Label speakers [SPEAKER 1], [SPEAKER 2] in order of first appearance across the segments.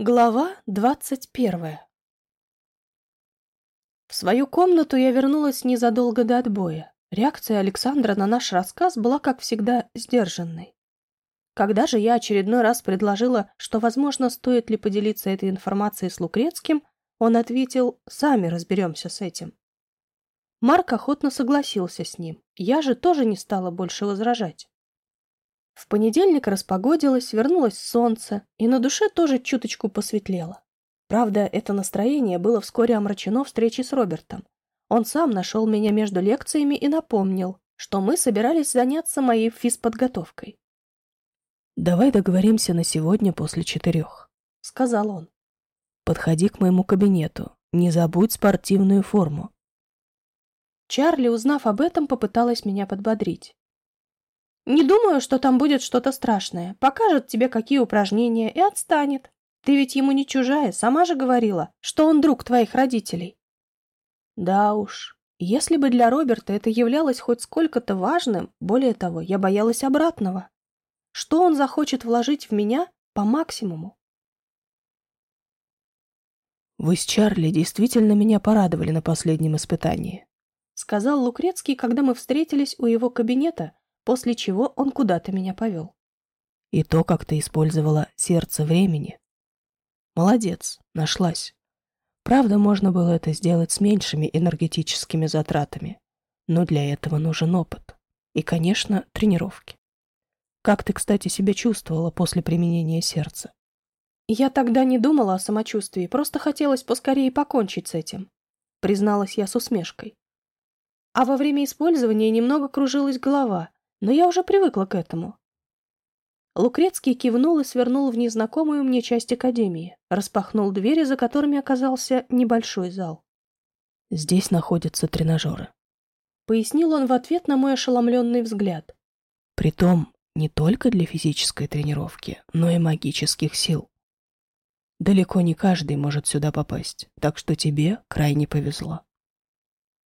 [SPEAKER 1] Глава двадцать первая В свою комнату я вернулась незадолго до отбоя. Реакция Александра на наш рассказ была, как всегда, сдержанной. Когда же я очередной раз предложила, что, возможно, стоит ли поделиться этой информацией с Лукрецким, он ответил «сами разберемся с этим». Марк охотно согласился с ним, я же тоже не стала больше возражать. В понедельник распогодилось, вернулось солнце, и на душе тоже чуточку посветлело. Правда, это настроение было вскоре омрачено встречей с Робертом. Он сам нашел меня между лекциями и напомнил, что мы собирались заняться моей физподготовкой.
[SPEAKER 2] «Давай договоримся на сегодня после четырех», — сказал он. «Подходи к моему кабинету. Не забудь спортивную форму».
[SPEAKER 1] Чарли, узнав об этом, попыталась меня подбодрить. Не думаю, что там будет что-то страшное. Покажет тебе, какие упражнения, и отстанет. Ты ведь ему не чужая, сама же говорила, что он друг твоих родителей. Да уж, если бы для Роберта это являлось хоть сколько-то важным, более того, я боялась обратного. Что он захочет вложить в меня по максимуму?
[SPEAKER 2] «Вы с Чарли действительно меня порадовали на последнем испытании», — сказал Лукрецкий, когда мы встретились у его кабинета, после чего он куда-то меня повел. И то, как ты использовала сердце времени. Молодец, нашлась. Правда, можно было это сделать с меньшими энергетическими затратами, но для этого нужен опыт. И, конечно, тренировки. Как ты, кстати, себя чувствовала после применения сердца?
[SPEAKER 1] Я тогда не думала о самочувствии, просто хотелось поскорее покончить с этим, призналась я с усмешкой. А во время использования немного кружилась голова, но я уже привыкла к этому. Лукрецкий кивнул и свернул в незнакомую мне часть академии, распахнул двери, за которыми оказался небольшой зал.
[SPEAKER 2] «Здесь находятся тренажеры», —
[SPEAKER 1] пояснил он в ответ на мой ошеломленный взгляд.
[SPEAKER 2] «Притом не только для физической тренировки, но и магических сил. Далеко не каждый может сюда попасть, так что тебе крайне повезло».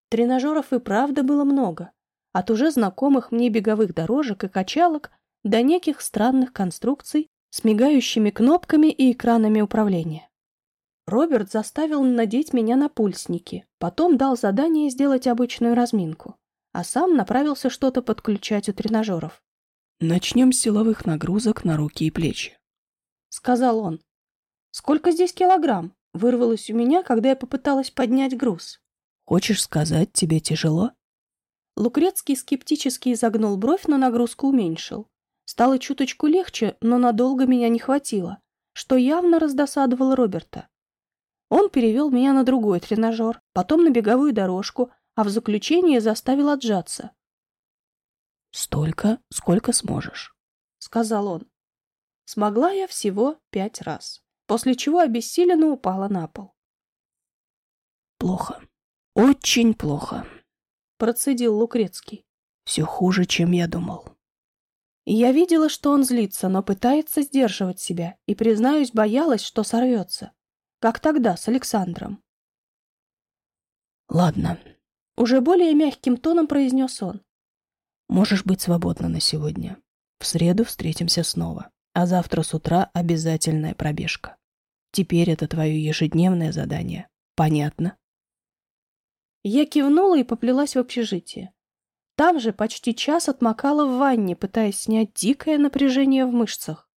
[SPEAKER 1] Тренажеров и правда было много от уже знакомых мне беговых дорожек и качалок до неких странных конструкций с мигающими кнопками и экранами управления. Роберт заставил надеть меня на пульсники, потом дал задание сделать обычную разминку, а сам направился что-то подключать у тренажеров.
[SPEAKER 2] «Начнем с силовых нагрузок на руки и плечи», —
[SPEAKER 1] сказал он. «Сколько здесь килограмм?» — вырвалось у меня, когда я попыталась поднять груз.
[SPEAKER 2] «Хочешь сказать, тебе тяжело?»
[SPEAKER 1] Лукрецкий скептически изогнул бровь, но нагрузку уменьшил. Стало чуточку легче, но надолго меня не хватило, что явно раздосадовало Роберта. Он перевел меня на другой тренажер, потом на беговую дорожку, а в заключение заставил отжаться.
[SPEAKER 2] «Столько, сколько сможешь», —
[SPEAKER 1] сказал он. Смогла я всего пять раз, после чего обессиленно упала на пол.
[SPEAKER 2] «Плохо. Очень плохо»,
[SPEAKER 1] процедил Лукрецкий.
[SPEAKER 2] Все хуже, чем я думал.
[SPEAKER 1] Я видела, что он злится, но пытается сдерживать себя, и, признаюсь, боялась, что сорвется. Как тогда с Александром.
[SPEAKER 2] «Ладно», — уже более мягким тоном произнес он. «Можешь быть свободна на сегодня. В среду встретимся снова, а завтра с утра обязательная пробежка. Теперь это твое ежедневное задание. Понятно?»
[SPEAKER 1] Я кивнула и поплелась в общежитие. Там же почти час отмокала в ванне, пытаясь снять дикое напряжение в мышцах.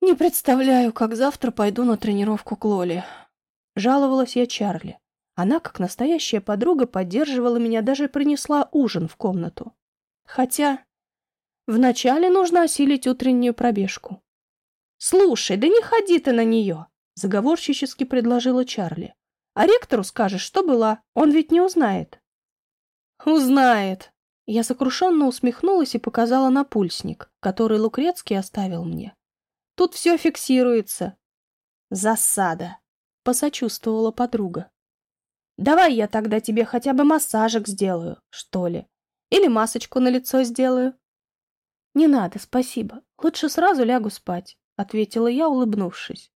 [SPEAKER 1] «Не представляю, как завтра пойду на тренировку к Лоле», — жаловалась я Чарли. Она, как настоящая подруга, поддерживала меня, даже принесла ужин в комнату. Хотя вначале нужно осилить утреннюю пробежку. «Слушай, да не ходи ты на нее!» — заговорщически предложила Чарли. А ректору скажешь, что была. Он ведь не узнает. Узнает. Я сокрушенно усмехнулась и показала на пульсник, который Лукрецкий оставил мне. Тут все фиксируется. Засада. Посочувствовала подруга. Давай я тогда тебе хотя бы массажик сделаю, что ли. Или масочку на лицо сделаю. Не надо, спасибо. Лучше сразу лягу спать, ответила я, улыбнувшись.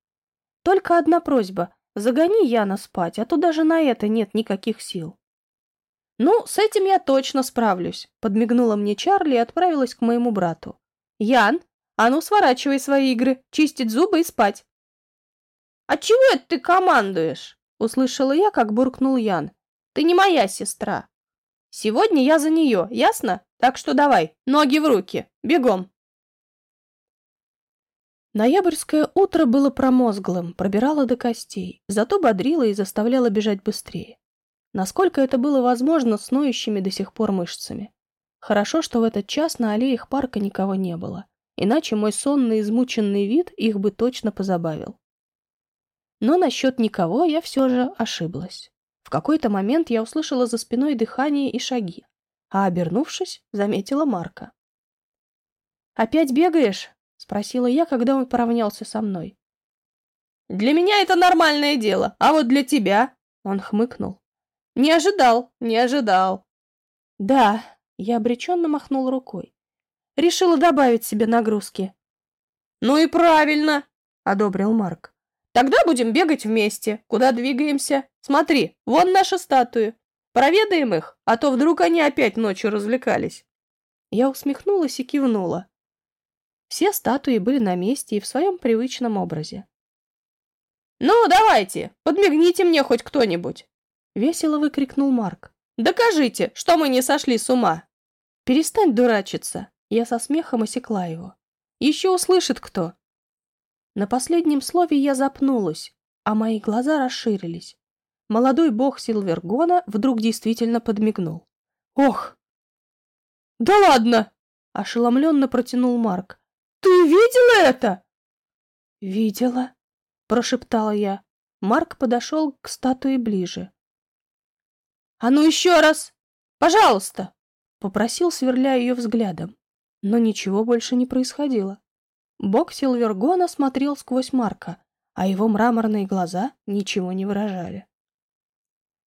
[SPEAKER 1] Только одна просьба. Загони Яна спать, а то даже на это нет никаких сил. «Ну, с этим я точно справлюсь», — подмигнула мне Чарли и отправилась к моему брату. «Ян, А ну, сворачивай свои игры, чистить зубы и спать. «А чего это ты командуешь?» — услышала я, как буркнул Ян. «Ты не моя сестра. Сегодня я за нее, ясно? Так что давай, ноги в руки, бегом!»
[SPEAKER 2] Ноябрьское утро было промозглым, пробирало до костей, зато бодрило и заставляло бежать быстрее. Насколько это было возможно с ноющими до сих пор мышцами. Хорошо, что в этот час на аллеях парка никого не было, иначе мой сонный измученный вид их бы точно позабавил. Но насчет никого я все же ошиблась. В какой-то момент я услышала за спиной дыхание и шаги, а, обернувшись, заметила Марка. «Опять бегаешь?» — спросила я, когда он поравнялся со мной.
[SPEAKER 1] «Для меня это нормальное дело, а вот для тебя...» — он хмыкнул. «Не ожидал, не ожидал».
[SPEAKER 2] «Да», — я обреченно махнул рукой. «Решила добавить себе нагрузки».
[SPEAKER 1] «Ну и правильно», — одобрил Марк. Тогда будем бегать вместе. Куда двигаемся? Смотри, вон наши статуи. Проведаем их, а то вдруг они опять ночью развлекались.
[SPEAKER 2] Я усмехнулась и кивнула. Все статуи были на месте и в своем привычном образе.
[SPEAKER 1] «Ну, давайте, подмигните мне хоть кто-нибудь!» — весело выкрикнул Марк. «Докажите, что мы не сошли с ума!»
[SPEAKER 2] «Перестань дурачиться!» Я со смехом осекла его. «Еще услышит кто!» На последнем слове я запнулась, а мои глаза расширились. Молодой бог Силвергона вдруг действительно подмигнул.
[SPEAKER 1] «Ох!» «Да ладно!» — ошеломленно протянул Марк. «Ты видела это?»
[SPEAKER 2] «Видела», — прошептала я. Марк подошел к статуе ближе.
[SPEAKER 1] «А ну еще раз! Пожалуйста!»
[SPEAKER 2] — попросил, сверляя ее взглядом. Но ничего больше не происходило. Бог Силвергона смотрел сквозь Марка, а его мраморные глаза ничего не выражали.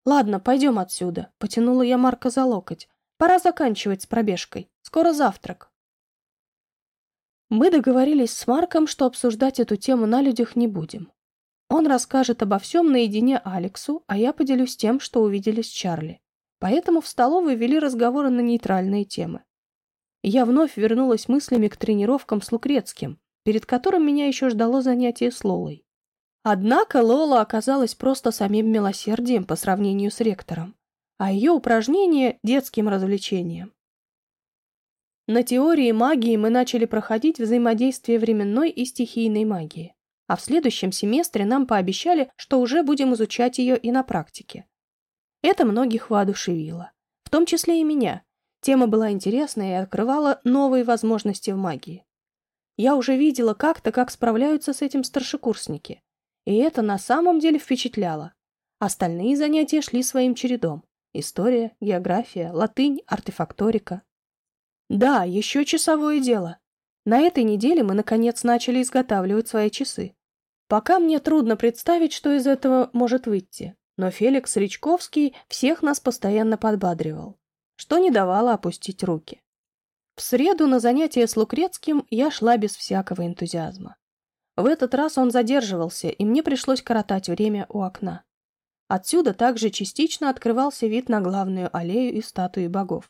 [SPEAKER 2] «Ладно, пойдем отсюда», — потянула я Марка за локоть. «Пора заканчивать с пробежкой. Скоро завтрак». Мы договорились с Марком, что обсуждать эту тему на людях не будем. Он расскажет обо всем наедине Алексу, а я поделюсь тем, что увидели с Чарли. Поэтому в столовой вели разговоры на нейтральные темы я вновь вернулась мыслями к тренировкам с Лукрецким, перед которым меня еще ждало занятие с Лолой. Однако Лола оказалась просто самим милосердием по сравнению с ректором, а ее упражнение — детским развлечением. На теории магии мы начали проходить взаимодействие временной и стихийной магии, а в следующем семестре нам пообещали, что уже будем изучать ее и на практике. Это многих воодушевило, в том числе и меня, Тема была интересная и открывала новые возможности в магии. Я уже видела как-то, как справляются с этим старшекурсники. И это на самом деле впечатляло. Остальные занятия шли своим чередом. История, география, латынь, артефакторика. Да, еще часовое дело. На этой неделе мы, наконец, начали изготавливать свои часы. Пока мне трудно представить, что из этого может выйти. Но Феликс Речковский всех нас постоянно подбадривал что не давало опустить руки. В среду на занятие с Лукрецким я шла без всякого энтузиазма. В этот раз он задерживался, и мне пришлось коротать время у окна. Отсюда также частично открывался вид на главную аллею и статуи богов.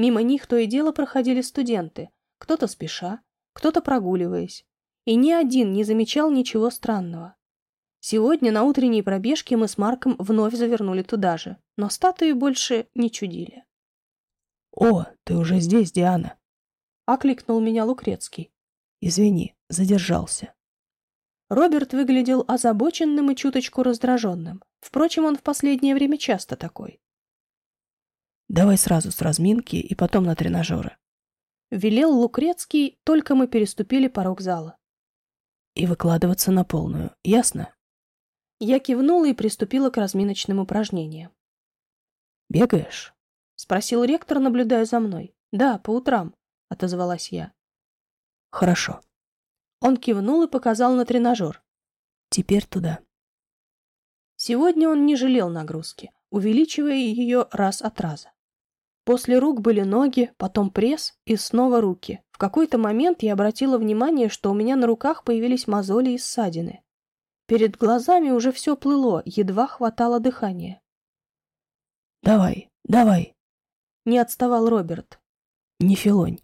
[SPEAKER 2] Мимо них то и дело проходили студенты, кто-то спеша, кто-то прогуливаясь, и ни один не замечал ничего странного. Сегодня на утренней пробежке мы с Марком вновь завернули туда же, но статуи больше не чудили.
[SPEAKER 3] «О, ты уже здесь, Диана!»
[SPEAKER 2] — окликнул меня Лукрецкий.
[SPEAKER 3] «Извини, задержался».
[SPEAKER 2] Роберт выглядел озабоченным и чуточку раздраженным. Впрочем, он в последнее время часто такой.
[SPEAKER 3] «Давай сразу с разминки и потом на тренажеры».
[SPEAKER 2] Велел Лукрецкий, только мы переступили порог зала.
[SPEAKER 3] «И выкладываться на полную, ясно?»
[SPEAKER 2] Я кивнула и приступила к разминочным упражнениям.
[SPEAKER 3] «Бегаешь?»
[SPEAKER 2] — спросил ректор, наблюдая за мной. «Да, по утрам», — отозвалась я.
[SPEAKER 3] «Хорошо».
[SPEAKER 2] Он кивнул и показал на тренажер.
[SPEAKER 3] «Теперь туда».
[SPEAKER 2] Сегодня он не жалел нагрузки, увеличивая ее раз от раза. После рук были ноги, потом пресс и снова руки. В какой-то момент я обратила внимание, что у меня на руках появились мозоли и ссадины. Перед глазами уже все плыло, едва хватало дыхания.
[SPEAKER 3] «Давай, давай!»
[SPEAKER 2] Не отставал Роберт.
[SPEAKER 3] Не филонь.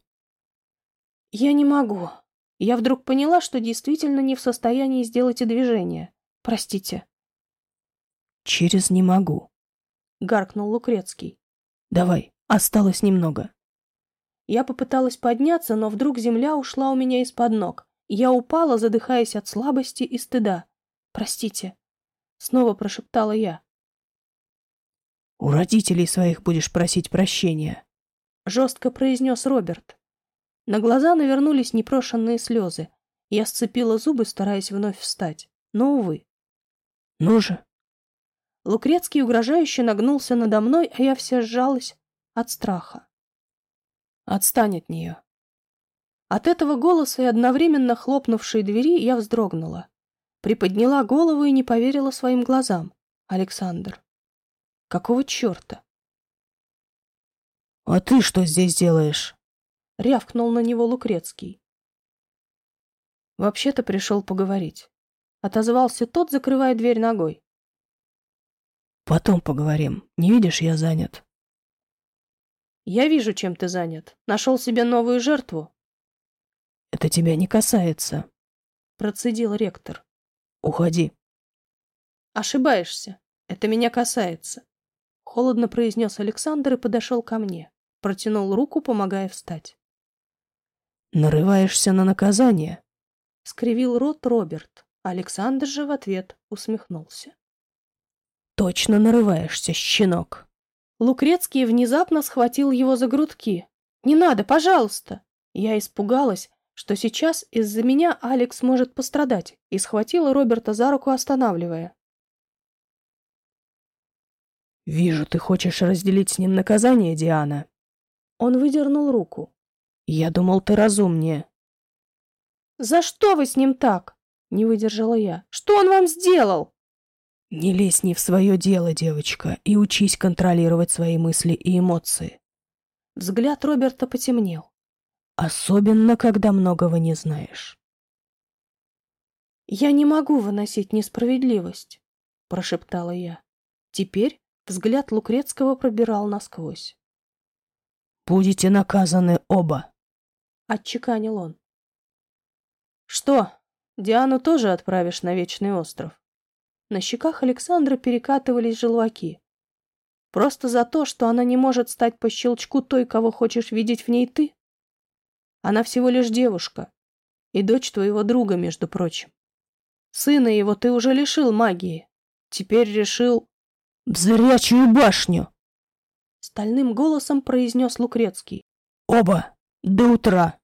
[SPEAKER 2] Я не могу.
[SPEAKER 1] Я вдруг поняла, что действительно не в состоянии сделать и движение. Простите.
[SPEAKER 3] Через не могу.
[SPEAKER 1] Гаркнул Лукрецкий.
[SPEAKER 3] Давай, осталось немного.
[SPEAKER 1] Я попыталась подняться, но вдруг земля ушла у меня из-под ног. Я упала, задыхаясь от слабости и стыда. «Простите», — снова прошептала я.
[SPEAKER 3] «У родителей своих будешь просить прощения», —
[SPEAKER 1] жестко произнес Роберт. На глаза навернулись непрошенные слезы. Я сцепила зубы, стараясь вновь встать. Но, увы.
[SPEAKER 3] «Ну же!»
[SPEAKER 1] Лукрецкий угрожающе нагнулся надо мной, а я вся сжалась от страха. «Отстань от нее!» От этого голоса и одновременно хлопнувшей двери я вздрогнула. Приподняла голову и не поверила своим глазам. Александр. Какого черта?
[SPEAKER 3] «А ты что здесь делаешь?»
[SPEAKER 1] — рявкнул на него Лукрецкий. Вообще-то пришел поговорить. Отозвался тот, закрывая дверь ногой.
[SPEAKER 3] «Потом поговорим. Не видишь, я занят».
[SPEAKER 1] «Я вижу, чем ты занят. Нашел себе новую жертву».
[SPEAKER 3] «Это тебя не касается», —
[SPEAKER 1] процедил ректор.
[SPEAKER 3] «Уходи».
[SPEAKER 1] «Ошибаешься. Это меня касается», — холодно произнес Александр и подошел ко мне. Протянул руку, помогая встать.
[SPEAKER 3] Нарываешься на наказание?
[SPEAKER 1] Скривил рот Роберт. Александр же в ответ усмехнулся.
[SPEAKER 3] Точно нарываешься, щенок.
[SPEAKER 1] Лукрецкий внезапно схватил его за грудки. «Не надо, пожалуйста!» Я испугалась, что сейчас из-за меня Алекс может пострадать, и схватила Роберта за руку, останавливая.
[SPEAKER 3] «Вижу, ты хочешь разделить с ним наказание, Диана».
[SPEAKER 1] Он выдернул руку.
[SPEAKER 3] Я думал, ты разумнее.
[SPEAKER 1] За что вы с ним так? Не выдержала я. Что он вам сделал?
[SPEAKER 3] Не лезь не в свое дело, девочка, и учись контролировать свои мысли и эмоции.
[SPEAKER 1] Взгляд Роберта потемнел.
[SPEAKER 3] Особенно, когда многого не знаешь.
[SPEAKER 1] «Я не могу выносить несправедливость», — прошептала я. Теперь взгляд Лукрецкого пробирал насквозь.
[SPEAKER 3] «Будете наказаны оба», —
[SPEAKER 1] отчеканил он. «Что, Диану тоже отправишь на Вечный остров?» На щеках Александра перекатывались желваки. «Просто за то, что она не может стать по щелчку той, кого хочешь видеть в ней ты? Она всего лишь девушка и дочь твоего друга, между прочим. Сына его ты уже лишил магии. Теперь решил...»
[SPEAKER 3] «В зрячую башню!»
[SPEAKER 1] Стальным голосом произнес Лукрецкий.
[SPEAKER 3] «Оба!» До утра.